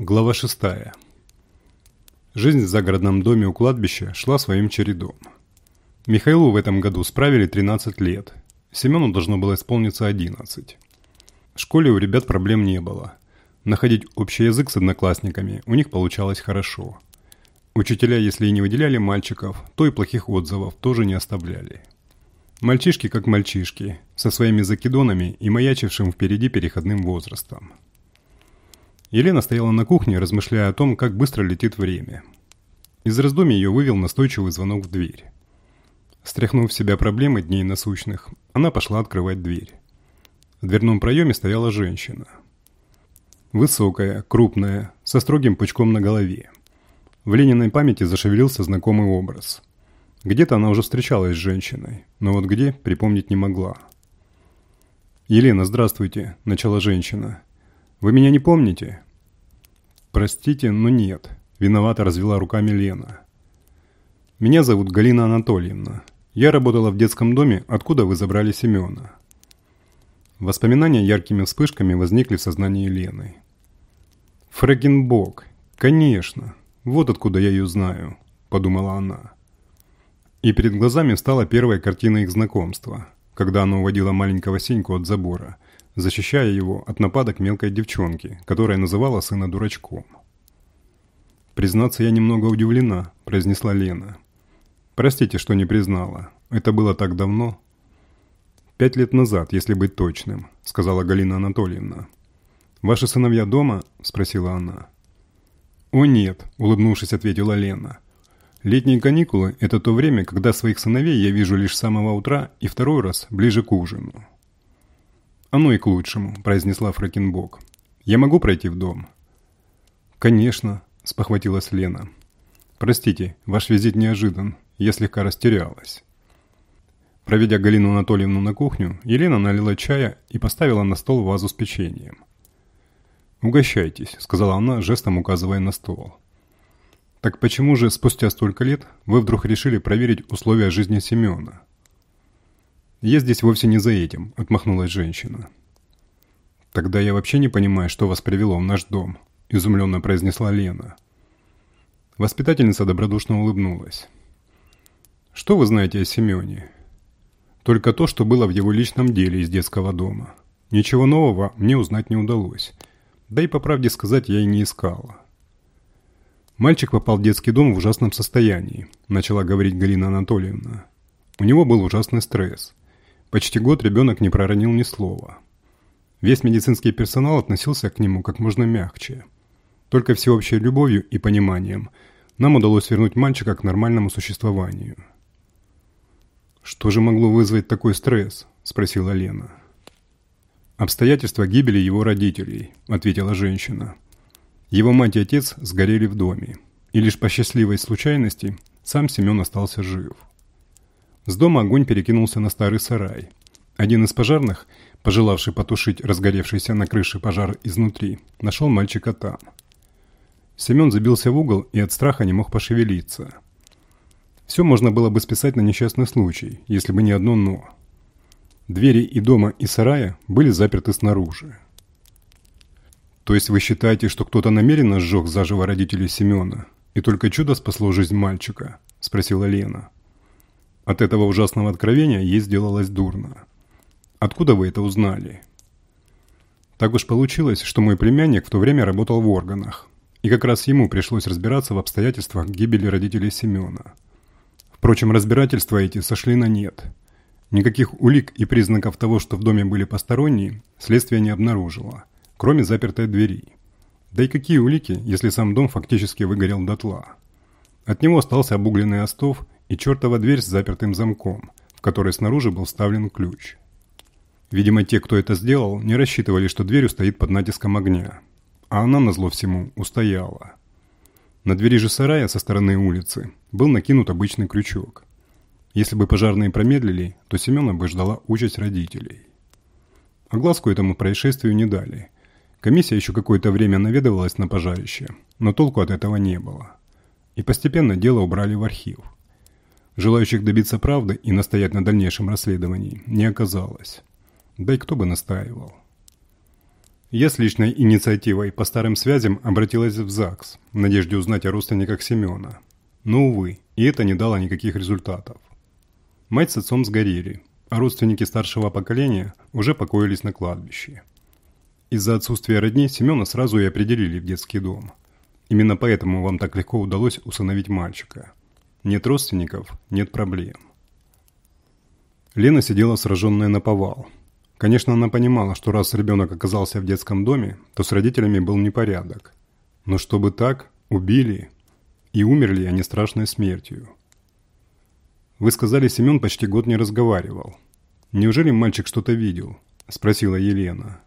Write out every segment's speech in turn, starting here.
Глава 6. Жизнь в загородном доме у кладбища шла своим чередом. Михаилу в этом году справили 13 лет. Семену должно было исполниться 11. В школе у ребят проблем не было. Находить общий язык с одноклассниками у них получалось хорошо. Учителя, если и не выделяли мальчиков, то и плохих отзывов тоже не оставляли. Мальчишки как мальчишки, со своими закидонами и маячившим впереди переходным возрастом. Елена стояла на кухне, размышляя о том, как быстро летит время. Из раздумий ее вывел настойчивый звонок в дверь. Стряхнув в себя проблемы дней насущных, она пошла открывать дверь. В дверном проеме стояла женщина. Высокая, крупная, со строгим пучком на голове. В Лениной памяти зашевелился знакомый образ. Где-то она уже встречалась с женщиной, но вот где, припомнить не могла. «Елена, здравствуйте», – начала женщина. «Вы меня не помните?» «Простите, но нет», – виновато развела руками Лена. «Меня зовут Галина Анатольевна. Я работала в детском доме, откуда вы забрали Семена». Воспоминания яркими вспышками возникли в сознании Лены. «Фрекенбок! Конечно! Вот откуда я ее знаю», – подумала она. И перед глазами встала первая картина их знакомства, когда она уводила маленького Сеньку от забора – защищая его от нападок мелкой девчонки, которая называла сына дурачком. «Признаться, я немного удивлена», – произнесла Лена. «Простите, что не признала. Это было так давно». «Пять лет назад, если быть точным», – сказала Галина Анатольевна. «Ваши сыновья дома?» – спросила она. «О нет», – улыбнувшись, ответила Лена. «Летние каникулы – это то время, когда своих сыновей я вижу лишь с самого утра и второй раз ближе к ужину». «Оно и к лучшему», – произнесла Фракенбок. «Я могу пройти в дом?» «Конечно», – спохватилась Лена. «Простите, ваш визит неожидан. Я слегка растерялась». Проведя Галину Анатольевну на кухню, Елена налила чая и поставила на стол вазу с печеньем. «Угощайтесь», – сказала она, жестом указывая на стол. «Так почему же спустя столько лет вы вдруг решили проверить условия жизни Семена?» «Я здесь вовсе не за этим», – отмахнулась женщина. «Тогда я вообще не понимаю, что вас привело в наш дом», – изумленно произнесла Лена. Воспитательница добродушно улыбнулась. «Что вы знаете о Семене?» «Только то, что было в его личном деле из детского дома. Ничего нового мне узнать не удалось. Да и по правде сказать я и не искала». «Мальчик попал в детский дом в ужасном состоянии», – начала говорить Галина Анатольевна. «У него был ужасный стресс. Почти год ребенок не проронил ни слова. Весь медицинский персонал относился к нему как можно мягче. Только всеобщей любовью и пониманием нам удалось вернуть мальчика к нормальному существованию. «Что же могло вызвать такой стресс?» – спросила Лена. «Обстоятельства гибели его родителей», – ответила женщина. Его мать и отец сгорели в доме, и лишь по счастливой случайности сам Семен остался жив. С дома огонь перекинулся на старый сарай. Один из пожарных, пожелавший потушить разгоревшийся на крыше пожар изнутри, нашел мальчика там. Семен забился в угол и от страха не мог пошевелиться. Все можно было бы списать на несчастный случай, если бы не одно «но». Двери и дома, и сарая были заперты снаружи. «То есть вы считаете, что кто-то намеренно сжег заживо родителей Семена, и только чудо спасло жизнь мальчика?» – спросила Лена. От этого ужасного откровения ей сделалось дурно. «Откуда вы это узнали?» Так уж получилось, что мой племянник в то время работал в органах, и как раз ему пришлось разбираться в обстоятельствах гибели родителей Семена. Впрочем, разбирательства эти сошли на нет. Никаких улик и признаков того, что в доме были посторонние, следствие не обнаружило, кроме запертой двери. Да и какие улики, если сам дом фактически выгорел дотла? От него остался обугленный остов и чертова дверь с запертым замком, в которой снаружи был вставлен ключ. Видимо, те, кто это сделал, не рассчитывали, что дверь устоит под натиском огня. А она, назло всему, устояла. На двери же сарая со стороны улицы был накинут обычный крючок. Если бы пожарные промедлили, то Семена бы ждала участь родителей. Огласку этому происшествию не дали. Комиссия еще какое-то время наведывалась на пожарище, но толку от этого не было. И постепенно дело убрали в архив – Желающих добиться правды и настоять на дальнейшем расследовании не оказалось. Да и кто бы настаивал. Я с личной инициативой по старым связям обратилась в ЗАГС в надежде узнать о родственниках Семена. Но, увы, и это не дало никаких результатов. Мать с отцом сгорели, а родственники старшего поколения уже покоились на кладбище. Из-за отсутствия родни Семена сразу и определили в детский дом. Именно поэтому вам так легко удалось усыновить мальчика. Нет родственников – нет проблем. Лена сидела сраженная на повал. Конечно, она понимала, что раз ребенок оказался в детском доме, то с родителями был непорядок. Но чтобы так, убили, и умерли они страшной смертью. «Вы сказали, Семен почти год не разговаривал. Неужели мальчик что-то видел?» – спросила Елена.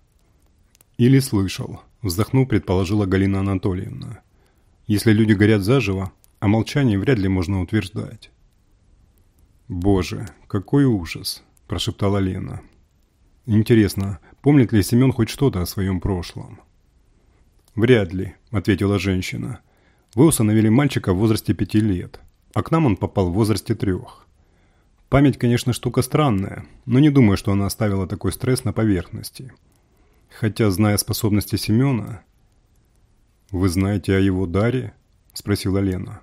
«Или слышал», – вздохнув, предположила Галина Анатольевна. «Если люди горят заживо, о молчании вряд ли можно утверждать». «Боже, какой ужас!» – прошептала Лена. «Интересно, помнит ли Семен хоть что-то о своем прошлом?» «Вряд ли», – ответила женщина. «Вы усыновили мальчика в возрасте пяти лет, а к нам он попал в возрасте трех. Память, конечно, штука странная, но не думаю, что она оставила такой стресс на поверхности. Хотя, зная способности Семена... «Вы знаете о его даре?» – спросила Лена.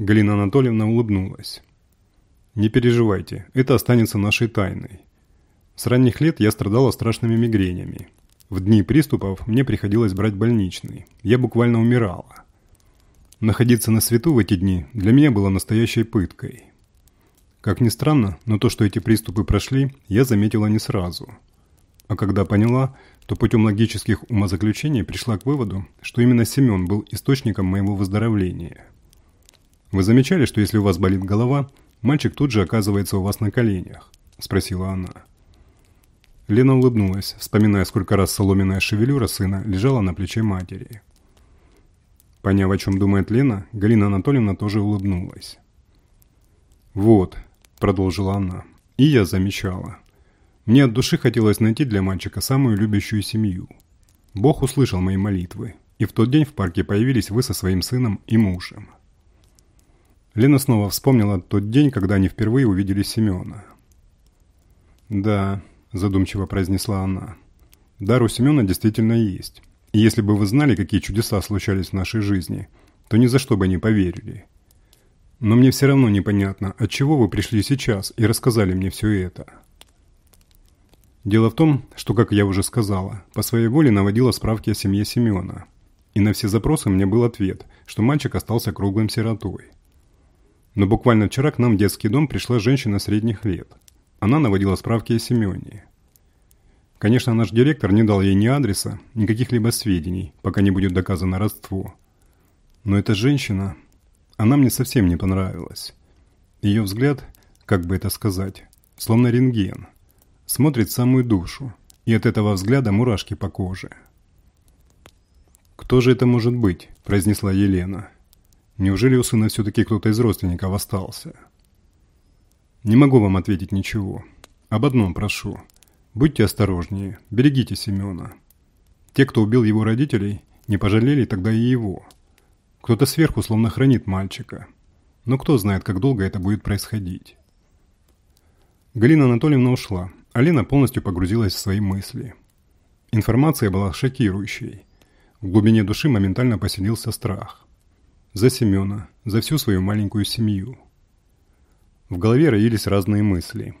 Галина Анатольевна улыбнулась. «Не переживайте, это останется нашей тайной. С ранних лет я страдала страшными мигренями. В дни приступов мне приходилось брать больничный. Я буквально умирала. Находиться на свету в эти дни для меня было настоящей пыткой. Как ни странно, но то, что эти приступы прошли, я заметила не сразу – а когда поняла, то путем логических умозаключений пришла к выводу, что именно Семен был источником моего выздоровления. «Вы замечали, что если у вас болит голова, мальчик тут же оказывается у вас на коленях?» – спросила она. Лена улыбнулась, вспоминая, сколько раз соломенная шевелюра сына лежала на плече матери. Поняв, о чем думает Лена, Галина Анатольевна тоже улыбнулась. «Вот», – продолжила она, – «и я замечала. Мне от души хотелось найти для мальчика самую любящую семью. Бог услышал мои молитвы, и в тот день в парке появились вы со своим сыном и мужем. Лена снова вспомнила тот день, когда они впервые увидели Семена. «Да», – задумчиво произнесла она, – «дар у Семена действительно есть. И если бы вы знали, какие чудеса случались в нашей жизни, то ни за что бы не поверили. Но мне все равно непонятно, от чего вы пришли сейчас и рассказали мне все это». Дело в том, что, как я уже сказала, по своей воле наводила справки о семье Семена. И на все запросы мне был ответ, что мальчик остался круглым сиротой. Но буквально вчера к нам в детский дом пришла женщина средних лет. Она наводила справки о Семене. Конечно, наш директор не дал ей ни адреса, ни каких-либо сведений, пока не будет доказано родство. Но эта женщина, она мне совсем не понравилась. Ее взгляд, как бы это сказать, словно рентген – смотрит самую душу, и от этого взгляда мурашки по коже. «Кто же это может быть?» – произнесла Елена. «Неужели у сына все-таки кто-то из родственников остался?» «Не могу вам ответить ничего. Об одном прошу. Будьте осторожнее, берегите Семена. Те, кто убил его родителей, не пожалели тогда и его. Кто-то сверху словно хранит мальчика. Но кто знает, как долго это будет происходить». Галина Анатольевна ушла, Алина полностью погрузилась в свои мысли. Информация была шокирующей. В глубине души моментально поселился страх. За Семена, за всю свою маленькую семью. В голове роились разные мысли.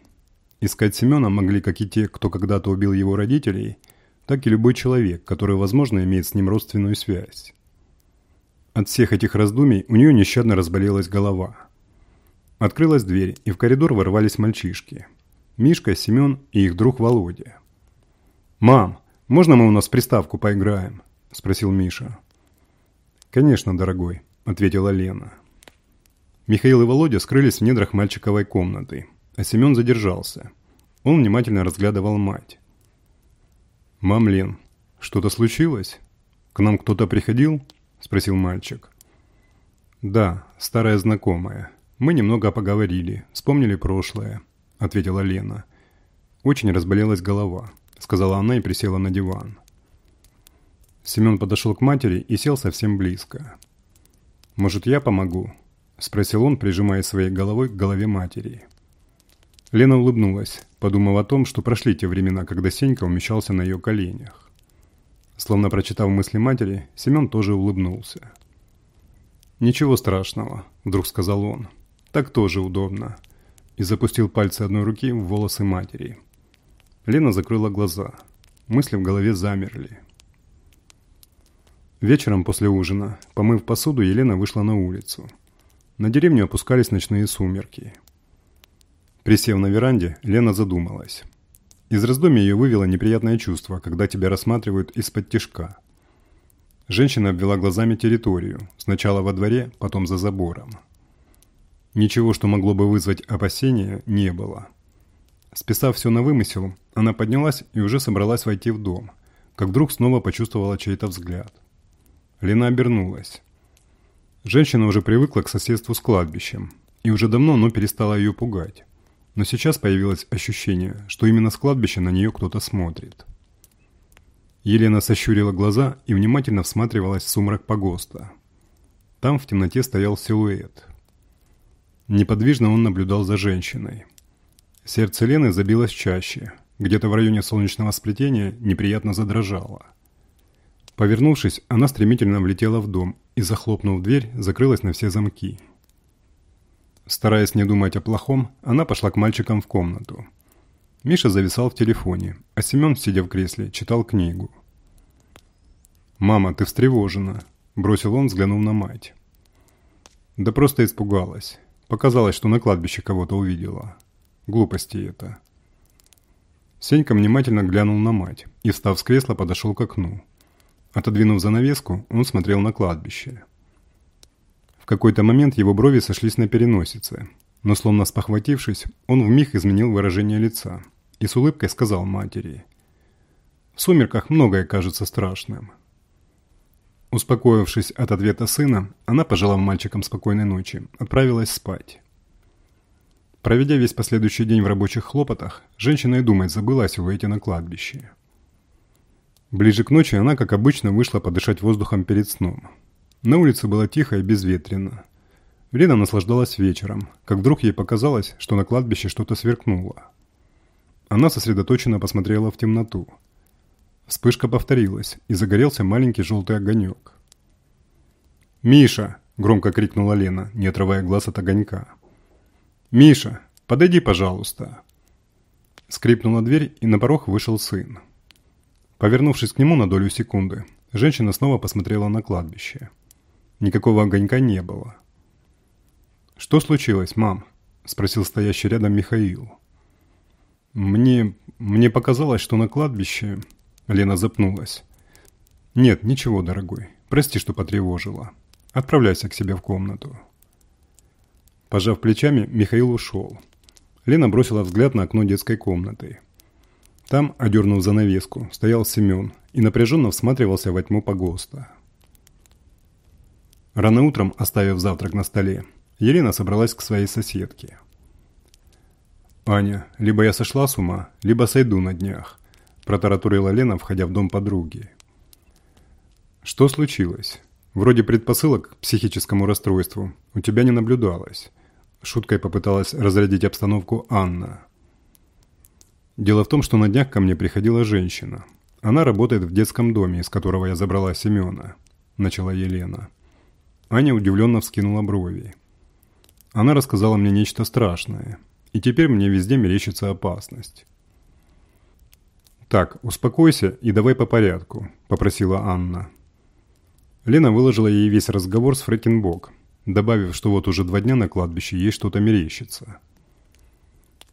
Искать Семена могли как и те, кто когда-то убил его родителей, так и любой человек, который, возможно, имеет с ним родственную связь. От всех этих раздумий у нее нещадно разболелась голова. Открылась дверь, и в коридор ворвались мальчишки – Мишка, Семен и их друг Володя. «Мам, можно мы у нас приставку поиграем?» – спросил Миша. «Конечно, дорогой», – ответила Лена. Михаил и Володя скрылись в недрах мальчиковой комнаты, а Семен задержался. Он внимательно разглядывал мать. «Мам, Лен, что-то случилось? К нам кто-то приходил?» – спросил мальчик. «Да, старая знакомая. Мы немного поговорили, вспомнили прошлое ответила Лена. «Очень разболелась голова», – сказала она и присела на диван. Семен подошел к матери и сел совсем близко. «Может, я помогу?» – спросил он, прижимая своей головой к голове матери. Лена улыбнулась, подумав о том, что прошли те времена, когда Сенька умещался на ее коленях. Словно прочитав мысли матери, Семен тоже улыбнулся. «Ничего страшного», – вдруг сказал он. «Так тоже удобно». И запустил пальцы одной руки в волосы матери. Лена закрыла глаза. Мысли в голове замерли. Вечером после ужина, помыв посуду, Елена вышла на улицу. На деревню опускались ночные сумерки. Присев на веранде, Лена задумалась. Из раздумья ее вывело неприятное чувство, когда тебя рассматривают из-под тишка. Женщина обвела глазами территорию, сначала во дворе, потом за забором. Ничего, что могло бы вызвать опасения, не было. Списав все на вымысел, она поднялась и уже собралась войти в дом, как вдруг снова почувствовала чей-то взгляд. Лена обернулась. Женщина уже привыкла к соседству с кладбищем, и уже давно оно перестало ее пугать. Но сейчас появилось ощущение, что именно с кладбища на нее кто-то смотрит. Елена сощурила глаза и внимательно всматривалась в сумрак погоста. Там в темноте стоял силуэт. Неподвижно он наблюдал за женщиной. Сердце Лены забилось чаще. Где-то в районе солнечного сплетения неприятно задрожало. Повернувшись, она стремительно влетела в дом и, захлопнув дверь, закрылась на все замки. Стараясь не думать о плохом, она пошла к мальчикам в комнату. Миша зависал в телефоне, а Семен, сидя в кресле, читал книгу. «Мама, ты встревожена», – бросил он, взглянув на мать. «Да просто испугалась. Показалось, что на кладбище кого-то увидела. Глупости это». Сенька внимательно глянул на мать и, встав с кресла, подошел к окну. Отодвинув занавеску, он смотрел на кладбище какой-то момент его брови сошлись на переносице, но словно спохватившись, он вмиг изменил выражение лица и с улыбкой сказал матери. «В сумерках многое кажется страшным». Успокоившись от ответа сына, она, пожелав мальчикам спокойной ночи, отправилась спать. Проведя весь последующий день в рабочих хлопотах, женщина и думать забыла о силуэте на кладбище. Ближе к ночи она, как обычно, вышла подышать воздухом перед сном – на улице было тихо и безветренно. Лена наслаждалась вечером, как вдруг ей показалось, что на кладбище что-то сверкнуло. Она сосредоточенно посмотрела в темноту. Вспышка повторилась, и загорелся маленький желтый огонек. «Миша!» – громко крикнула Лена, не отрывая глаз от огонька. «Миша, подойди, пожалуйста!» Скрипнула дверь, и на порог вышел сын. Повернувшись к нему на долю секунды, женщина снова посмотрела на кладбище. Никакого огонька не было. «Что случилось, мам?» – спросил стоящий рядом Михаил. «Мне... мне показалось, что на кладбище...» Лена запнулась. «Нет, ничего, дорогой. Прости, что потревожила. Отправляйся к себе в комнату». Пожав плечами, Михаил ушел. Лена бросила взгляд на окно детской комнаты. Там, одернув занавеску, стоял Семен и напряженно всматривался во тьму погоста. Рано утром, оставив завтрак на столе, Елена собралась к своей соседке. «Аня, либо я сошла с ума, либо сойду на днях», – протаратурила Лена, входя в дом подруги. «Что случилось? Вроде предпосылок к психическому расстройству у тебя не наблюдалось». Шуткой попыталась разрядить обстановку Анна. «Дело в том, что на днях ко мне приходила женщина. Она работает в детском доме, из которого я забрала Семена», – начала Елена. Аня удивленно вскинула брови. Она рассказала мне нечто страшное, и теперь мне везде мерещится опасность. «Так, успокойся и давай по порядку», – попросила Анна. Лена выложила ей весь разговор с Фрэкенбок, добавив, что вот уже два дня на кладбище ей что-то мерещится.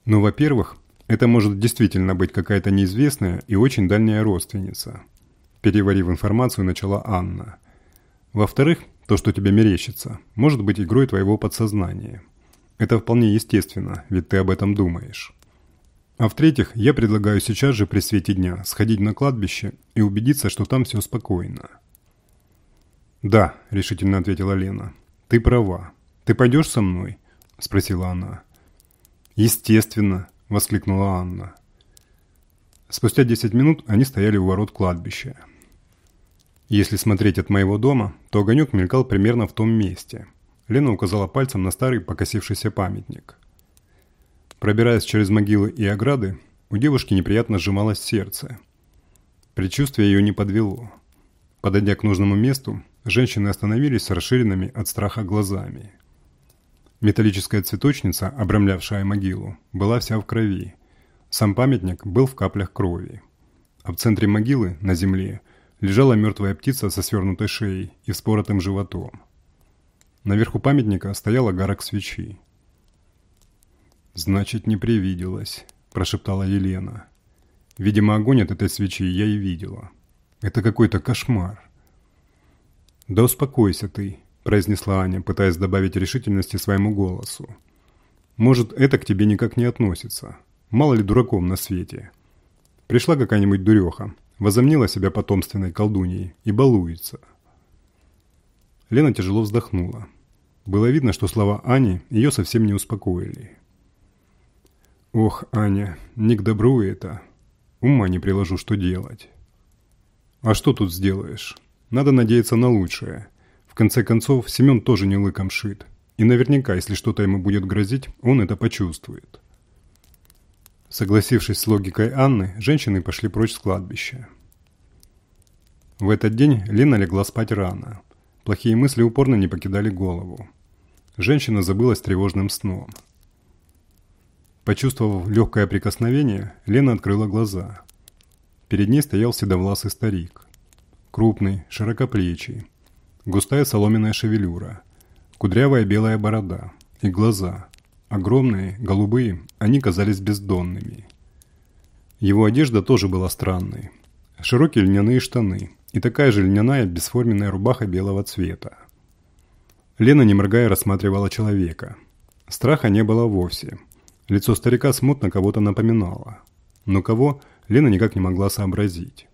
«Ну, во-первых, это может действительно быть какая-то неизвестная и очень дальняя родственница», – переварив информацию, начала Анна. «Во-вторых, то, что тебе мерещится, может быть игрой твоего подсознания. Это вполне естественно, ведь ты об этом думаешь. А в-третьих, я предлагаю сейчас же при свете дня сходить на кладбище и убедиться, что там все спокойно. «Да», – решительно ответила Лена. «Ты права. Ты пойдешь со мной?» – спросила она. «Естественно», – воскликнула Анна. Спустя 10 минут они стояли у ворот кладбища. Если смотреть от моего дома, то огонек мелькал примерно в том месте. Лена указала пальцем на старый покосившийся памятник. Пробираясь через могилы и ограды, у девушки неприятно сжималось сердце. Предчувствие ее не подвело. Подойдя к нужному месту, женщины остановились с расширенными от страха глазами. Металлическая цветочница, обрамлявшая могилу, была вся в крови. Сам памятник был в каплях крови. А в центре могилы, на земле, лежала мертвая птица со свернутой шеей и вспоротым животом. Наверху памятника стояла гарок свечи. «Значит, не привиделось», – прошептала Елена. Видимо, огонь от этой свечи я и видела. Это какой-то кошмар. «Да успокойся ты», – произнесла Аня, пытаясь добавить решительности своему голосу. «Может, это к тебе никак не относится. Мало ли дураком на свете. Пришла какая-нибудь дуреха, возомнила себя потомственной колдуньей и балуется». Лена тяжело вздохнула. Было видно, что слова Ани ее совсем не успокоили. «Ох, Аня, не к добру это. Ума не приложу, что делать. А что тут сделаешь? Надо надеяться на лучшее. Конце концов, Семен тоже не лыком шит. И наверняка, если что-то ему будет грозить, он это почувствует. Согласившись с логикой Анны, женщины пошли прочь с кладбища. В этот день Лена легла спать рано. Плохие мысли упорно не покидали голову. Женщина забылась тревожным сном – Почувствовав легкое прикосновение, Лена открыла глаза. Перед ней стоял седовласый старик. Крупный, широкоплечий. Густая соломенная шевелюра. Кудрявая белая борода. И глаза. Огромные, голубые, они казались бездонными. Его одежда тоже была странной. Широкие льняные штаны и такая же льняная бесформенная рубаха белого цвета. Лена, не моргая, рассматривала человека. Страха не было вовсе. Лицо старика смутно кого-то напоминало. Но кого, Лена никак не могла сообразить.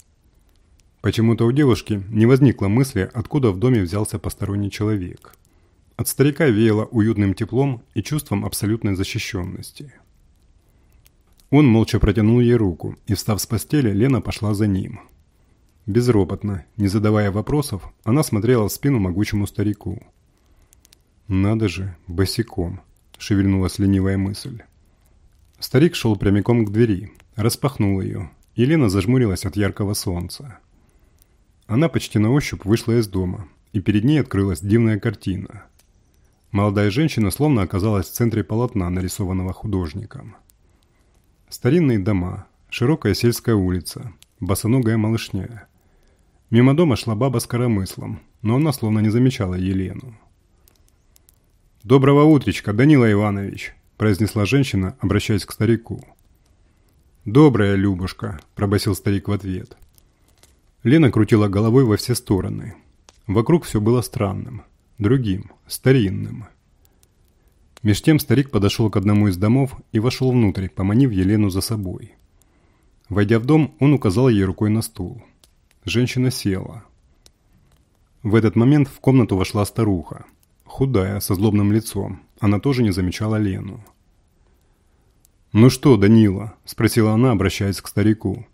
Почему-то у девушки не возникло мысли, откуда в доме взялся посторонний человек. От старика веяло уютным теплом и чувством абсолютной защищенности. Он молча протянул ей руку, и, встав с постели, Лена пошла за ним. Безропотно, не задавая вопросов, она смотрела в спину могучему старику. «Надо же, босиком», – шевельнулась ленивая мысль. Старик шел прямиком к двери, распахнул ее, и Лена зажмурилась от яркого солнца. Она почти на ощупь вышла из дома, и перед ней открылась дивная картина. Молодая женщина словно оказалась в центре полотна, нарисованного художником. Старинные дома, широкая сельская улица, босоногая малышня. Мимо дома шла баба с коромыслом, но она словно не замечала Елену. «Доброго утречка, Данила Иванович!» произнесла женщина, обращаясь к старику. «Добрая, Любушка», – пробасил старик в ответ. Лена крутила головой во все стороны. Вокруг все было странным, другим, старинным. Меж тем старик подошел к одному из домов и вошел внутрь, поманив Елену за собой. Войдя в дом, он указал ей рукой на стул. Женщина села. В этот момент в комнату вошла старуха. Худая, со злобным лицом. Она тоже не замечала Лену. «Ну что, Данила?» – спросила она, обращаясь к старику.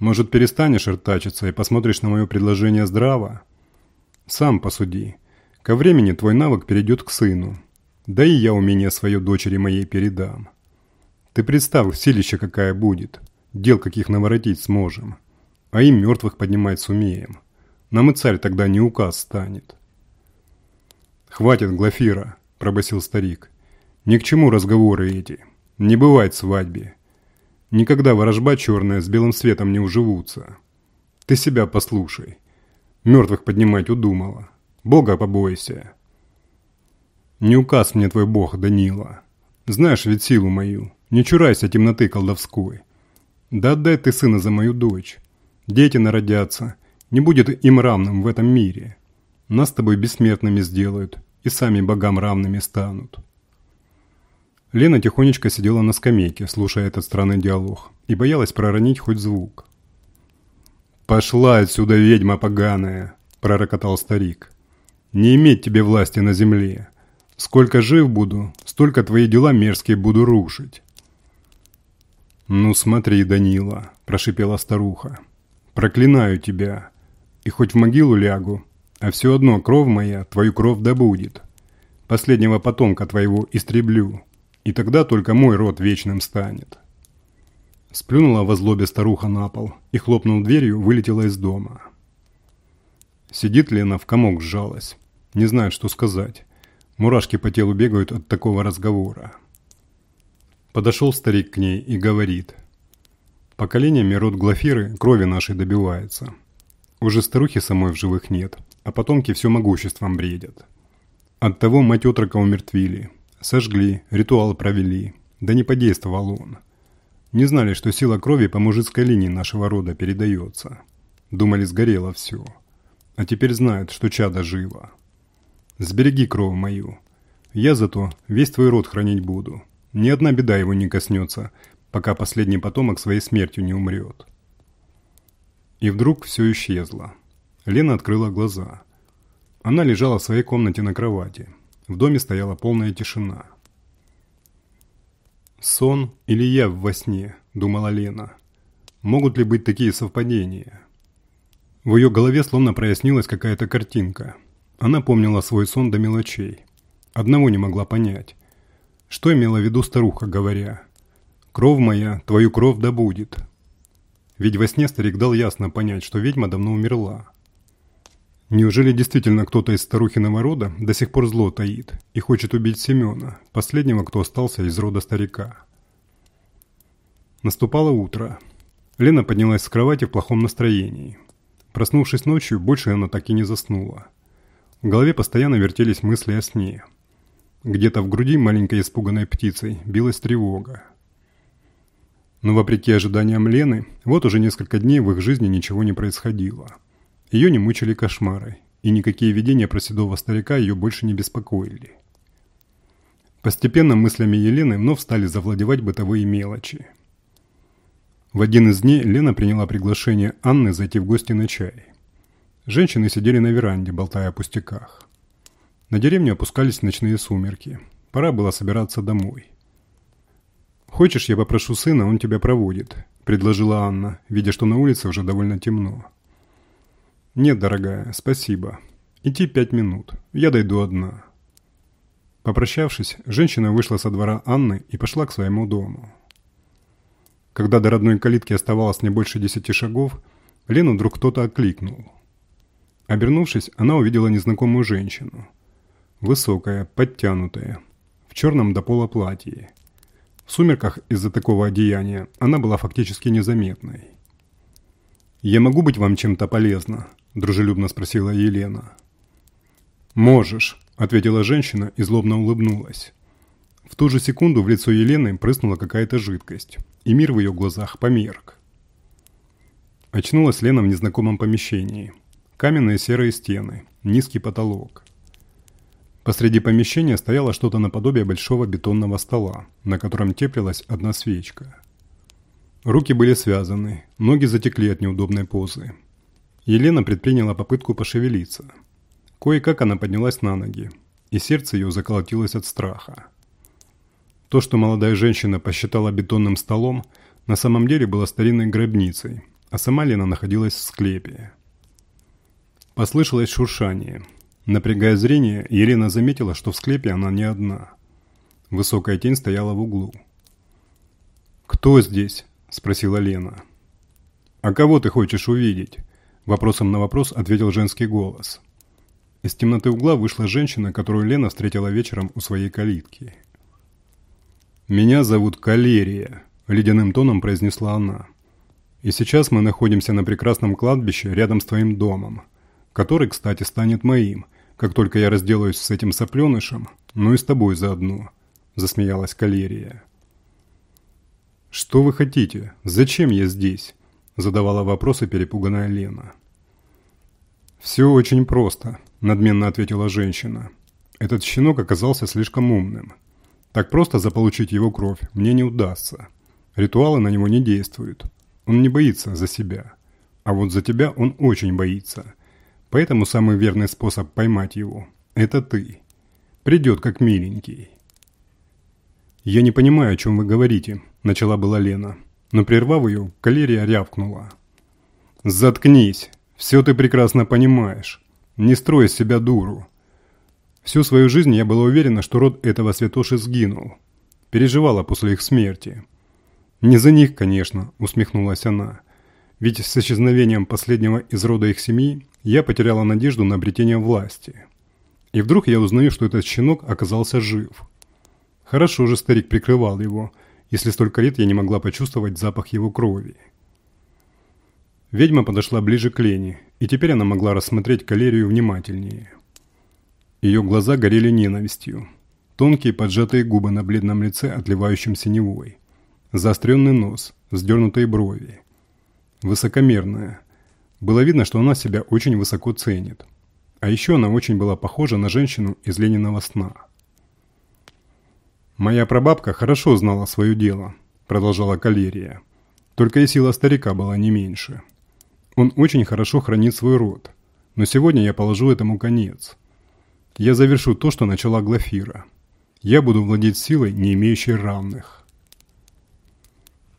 «Может, перестанешь ртачиться и посмотришь на мое предложение здраво? Сам посуди. Ко времени твой навык перейдет к сыну. Да и я умение свое дочери моей передам. Ты представь, силище какая будет. Дел каких наворотить сможем. А им мертвых поднимать сумеем. Нам и царь тогда не указ станет». «Хватит, Глафира», – пробасил старик. «Ни к чему разговоры эти». Не бывает свадьбе. Никогда ворожба черная с белым светом не уживутся. Ты себя послушай. Мертвых поднимать удумала. Бога побойся. Не указ мне твой бог, Данила. Знаешь ведь силу мою. Не чурайся темноты колдовской. Да отдай ты сына за мою дочь. Дети народятся. Не будет им равным в этом мире. Нас с тобой бессмертными сделают и сами богам равными станут. Лена тихонечко сидела на скамейке, слушая этот странный диалог, и боялась проронить хоть звук. «Пошла отсюда, ведьма поганая!» – пророкотал старик. «Не иметь тебе власти на земле. Сколько жив буду, столько твои дела мерзкие буду рушить». «Ну смотри, Данила», – прошипела старуха. «Проклинаю тебя. И хоть в могилу лягу, а все одно кровь моя твою кровь добудет. Последнего потомка твоего истреблю» и тогда только мой род вечным станет. Сплюнула во злобе старуха на пол и, хлопнув дверью, вылетела из дома. Сидит Лена в комок сжалась. Не знает, что сказать. Мурашки по телу бегают от такого разговора. Подошел старик к ней и говорит. Поколениями род Глафиры крови нашей добивается. Уже старухи самой в живых нет, а потомки все могуществом бредят. Оттого мать отрока умертвили. Сожгли, ритуал провели. Да не подействовал он. Не знали, что сила крови по мужицкой линии нашего рода передается. Думали, сгорело все. А теперь знают, что чадо живо. Сбереги кровь мою. Я зато весь твой род хранить буду. Ни одна беда его не коснется, пока последний потомок своей смертью не умрет. И вдруг все исчезло. Лена открыла глаза. Она лежала в своей комнате на кровати. В доме стояла полная тишина. «Сон или я во сне?» – думала Лена. «Могут ли быть такие совпадения?» В ее голове словно прояснилась какая-то картинка. Она помнила свой сон до мелочей. Одного не могла понять. Что имела в виду старуха, говоря «Кровь моя, твою кровь добудет». Ведь во сне старик дал ясно понять, что ведьма давно умерла. Неужели действительно кто-то из старухиного рода до сих пор зло таит и хочет убить Семена, последнего, кто остался из рода старика? Наступало утро. Лена поднялась с кровати в плохом настроении. Проснувшись ночью, больше она так и не заснула. В голове постоянно вертелись мысли о сне. Где-то в груди маленькой испуганной птицей билась тревога. Но вопреки ожиданиям Лены, вот уже несколько дней в их жизни ничего не происходило. Ее не мучили кошмары, и никакие видения про седого старика ее больше не беспокоили. Постепенно мыслями Елены вновь стали завладевать бытовые мелочи. В один из дней Лена приняла приглашение Анны зайти в гости на чай. Женщины сидели на веранде, болтая о пустяках. На деревню опускались ночные сумерки. Пора было собираться домой. «Хочешь, я попрошу сына, он тебя проводит», – предложила Анна, видя, что на улице уже довольно темно. «Нет, дорогая, спасибо. Идти пять минут. Я дойду одна». Попрощавшись, женщина вышла со двора Анны и пошла к своему дому. Когда до родной калитки оставалось не больше десяти шагов, Лену вдруг кто-то окликнул. Обернувшись, она увидела незнакомую женщину. Высокая, подтянутая, в черном до пола платье. В сумерках из-за такого одеяния она была фактически незаметной. «Я могу быть вам чем-то полезна?» – дружелюбно спросила Елена. «Можешь», – ответила женщина и злобно улыбнулась. В ту же секунду в лицо Елены прыснула какая-то жидкость, и мир в ее глазах померк. Очнулась Лена в незнакомом помещении. Каменные серые стены, низкий потолок. Посреди помещения стояло что-то наподобие большого бетонного стола, на котором теплилась одна свечка. Руки были связаны, ноги затекли от неудобной позы. Елена предприняла попытку пошевелиться. Кое-как она поднялась на ноги, и сердце ее заколотилось от страха. То, что молодая женщина посчитала бетонным столом, на самом деле было старинной гробницей, а сама Лена находилась в склепе. Послышалось шуршание. Напрягая зрение, Елена заметила, что в склепе она не одна. Высокая тень стояла в углу. «Кто здесь?» – спросила Лена. «А кого ты хочешь увидеть?» Вопросом на вопрос ответил женский голос. Из темноты угла вышла женщина, которую Лена встретила вечером у своей калитки. «Меня зовут Калерия», – ледяным тоном произнесла она. «И сейчас мы находимся на прекрасном кладбище рядом с твоим домом, который, кстати, станет моим, как только я разделаюсь с этим сопленышем, ну и с тобой заодно», – засмеялась Калерия. «Что вы хотите? Зачем я здесь?» – задавала вопросы перепуганная Лена. «Все очень просто», – надменно ответила женщина. «Этот щенок оказался слишком умным. Так просто заполучить его кровь мне не удастся. Ритуалы на него не действуют. Он не боится за себя. А вот за тебя он очень боится. Поэтому самый верный способ поймать его – это ты. Придет как миленький». «Я не понимаю, о чем вы говорите», – начала была Лена. Но прервав ее, калерия рявкнула. «Заткнись! Все ты прекрасно понимаешь. Не строй из себя дуру. Всю свою жизнь я была уверена, что род этого святоши сгинул. Переживала после их смерти. «Не за них, конечно», – усмехнулась она. «Ведь с исчезновением последнего из рода их семьи я потеряла надежду на обретение власти. И вдруг я узнаю, что этот щенок оказался жив. Хорошо же старик прикрывал его, если столько лет я не могла почувствовать запах его крови». Ведьма подошла ближе к Лене, и теперь она могла рассмотреть калерию внимательнее. Ее глаза горели ненавистью. Тонкие поджатые губы на бледном лице, отливающем синевой. Заостренный нос, вздернутые брови. Высокомерная. Было видно, что она себя очень высоко ценит. А еще она очень была похожа на женщину из Лениного сна. «Моя прабабка хорошо знала свое дело», – продолжала Калерия. «Только и сила старика была не меньше». Он очень хорошо хранит свой род. Но сегодня я положу этому конец. Я завершу то, что начала Глафира. Я буду владеть силой, не имеющей равных.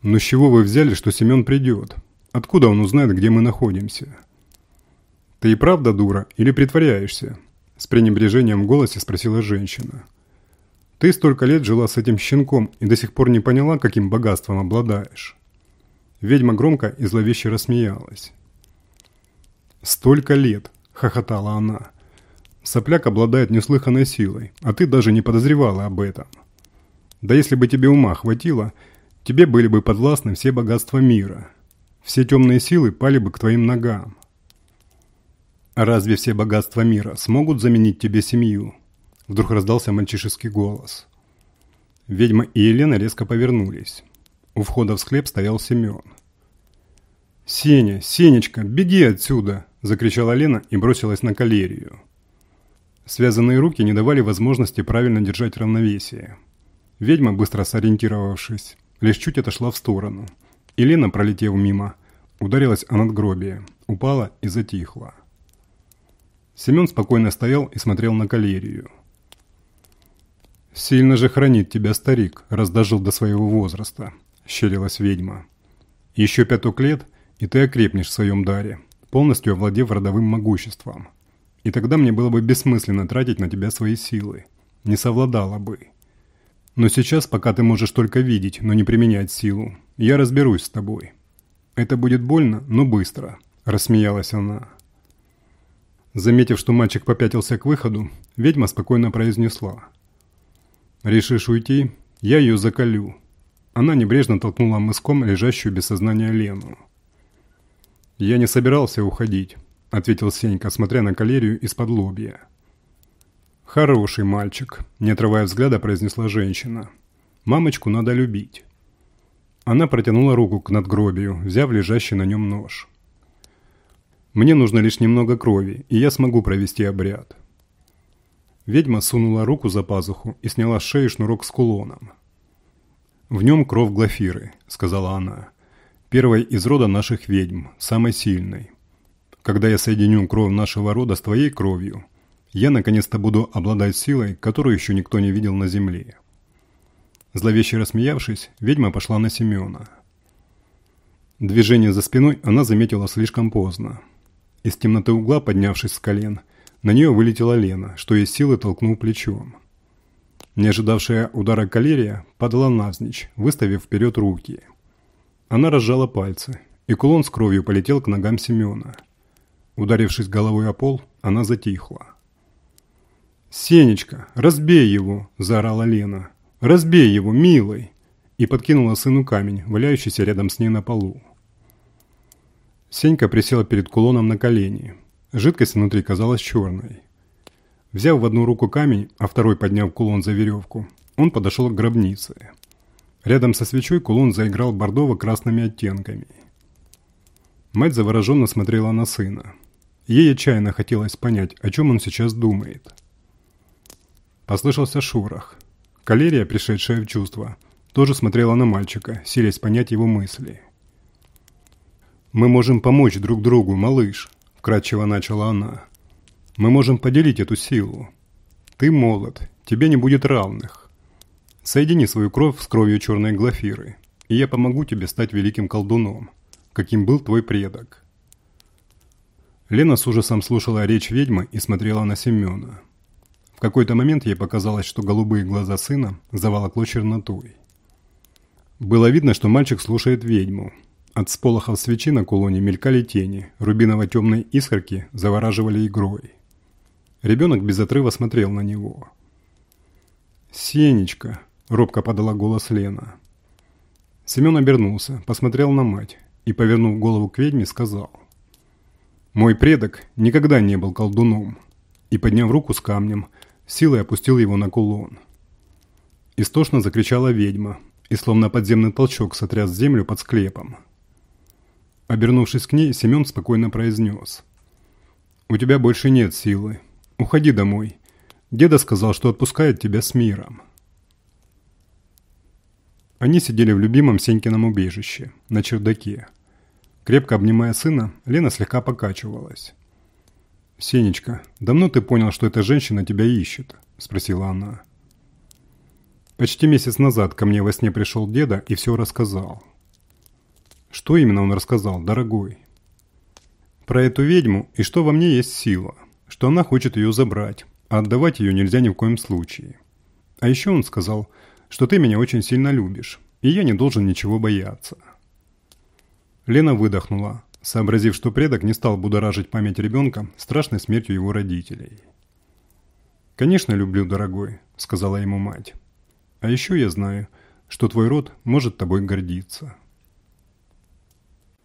Но с чего вы взяли, что Семен придет? Откуда он узнает, где мы находимся? Ты и правда дура или притворяешься? С пренебрежением в голосе спросила женщина. Ты столько лет жила с этим щенком и до сих пор не поняла, каким богатством обладаешь. Ведьма громко и зловеще рассмеялась. «Столько лет!» – хохотала она. «Сопляк обладает неслыханной силой, а ты даже не подозревала об этом. Да если бы тебе ума хватило, тебе были бы подвластны все богатства мира. Все темные силы пали бы к твоим ногам. Разве все богатства мира смогут заменить тебе семью?» Вдруг раздался мальчишеский голос. Ведьма и Елена резко повернулись. У входа в склеп стоял Семен. «Сеня, Сенечка, беги отсюда!» – закричала Лена и бросилась на калерию. Связанные руки не давали возможности правильно держать равновесие. Ведьма, быстро сориентировавшись, лишь чуть отошла в сторону. И Лена, пролетев мимо, ударилась о надгробие, упала и затихла. Семен спокойно стоял и смотрел на калерию. «Сильно же хранит тебя старик, раз дожил до своего возраста», – щерилась ведьма. «Еще пяток лет, и ты окрепнешь в своем даре, полностью овладев родовым могуществом. И тогда мне было бы бессмысленно тратить на тебя свои силы. Не совладала бы. Но сейчас, пока ты можешь только видеть, но не применять силу, я разберусь с тобой. Это будет больно, но быстро», – рассмеялась она. Заметив, что мальчик попятился к выходу, ведьма спокойно произнесла. «Решишь уйти? Я ее заколю». Она небрежно толкнула мыском лежащую без сознания Лену. «Я не собирался уходить», – ответил Сенька, смотря на калерию из-под лобья. «Хороший мальчик», – не отрывая взгляда, произнесла женщина. «Мамочку надо любить». Она протянула руку к надгробию, взяв лежащий на нем нож. «Мне нужно лишь немного крови, и я смогу провести обряд». Ведьма сунула руку за пазуху и сняла с шеи шнурок с кулоном. «В нем кровь Глафиры», – сказала она первой из рода наших ведьм, самой сильной. Когда я соединю кровь нашего рода с твоей кровью, я наконец-то буду обладать силой, которую еще никто не видел на земле». Зловеще рассмеявшись, ведьма пошла на Семена. Движение за спиной она заметила слишком поздно. Из темноты угла, поднявшись с колен, на нее вылетела Лена, что из силы толкнул плечом. Не ожидавшая удара калерия падала навзничь, выставив вперед руки – она разжала пальцы, и кулон с кровью полетел к ногам Семена. Ударившись головой о пол, она затихла. «Сенечка, разбей его!» – заорала Лена. «Разбей его, милый!» И подкинула сыну камень, валяющийся рядом с ней на полу. Сенька присела перед кулоном на колени. Жидкость внутри казалась черной. Взяв в одну руку камень, а второй подняв кулон за веревку, он подошел к гробнице. Рядом со свечой кулон заиграл бордово-красными оттенками. Мать завороженно смотрела на сына. Ей отчаянно хотелось понять, о чем он сейчас думает. Послышался шорох. Калерия, пришедшая в чувство, тоже смотрела на мальчика, силясь понять его мысли. «Мы можем помочь друг другу, малыш», – вкратчиво начала она. «Мы можем поделить эту силу. Ты молод, тебе не будет равных. Соедини свою кровь с кровью черной глафиры, и я помогу тебе стать великим колдуном, каким был твой предок». Лена с ужасом слушала речь ведьмы и смотрела на Семена. В какой-то момент ей показалось, что голубые глаза сына заволокло чернотой. Было видно, что мальчик слушает ведьму. От сполохов свечи на кулоне мелькали тени, рубиново-темные искорки завораживали игрой. Ребенок без отрыва смотрел на него. «Сенечка!» – робко подала голос Лена. Семен обернулся, посмотрел на мать и, повернув голову к ведьме, сказал. «Мой предок никогда не был колдуном» и, подняв руку с камнем, силой опустил его на кулон. Истошно закричала ведьма, и словно подземный толчок сотряс землю под склепом. Обернувшись к ней, Семен спокойно произнес. «У тебя больше нет силы. Уходи домой. Деда сказал, что отпускает тебя с миром». Они сидели в любимом Сенькином убежище, на чердаке. Крепко обнимая сына, Лена слегка покачивалась. «Сенечка, давно ты понял, что эта женщина тебя ищет?» – спросила она. Почти месяц назад ко мне во сне пришел деда и все рассказал. Что именно он рассказал, дорогой? Про эту ведьму и что во мне есть сила, что она хочет ее забрать, а отдавать ее нельзя ни в коем случае. А еще он сказал, что ты меня очень сильно любишь, и я не должен ничего бояться. Лена выдохнула, сообразив, что предок не стал будоражить память ребенка страшной смертью его родителей. «Конечно люблю, дорогой», — сказала ему мать. А еще я знаю, что твой род может тобой гордиться.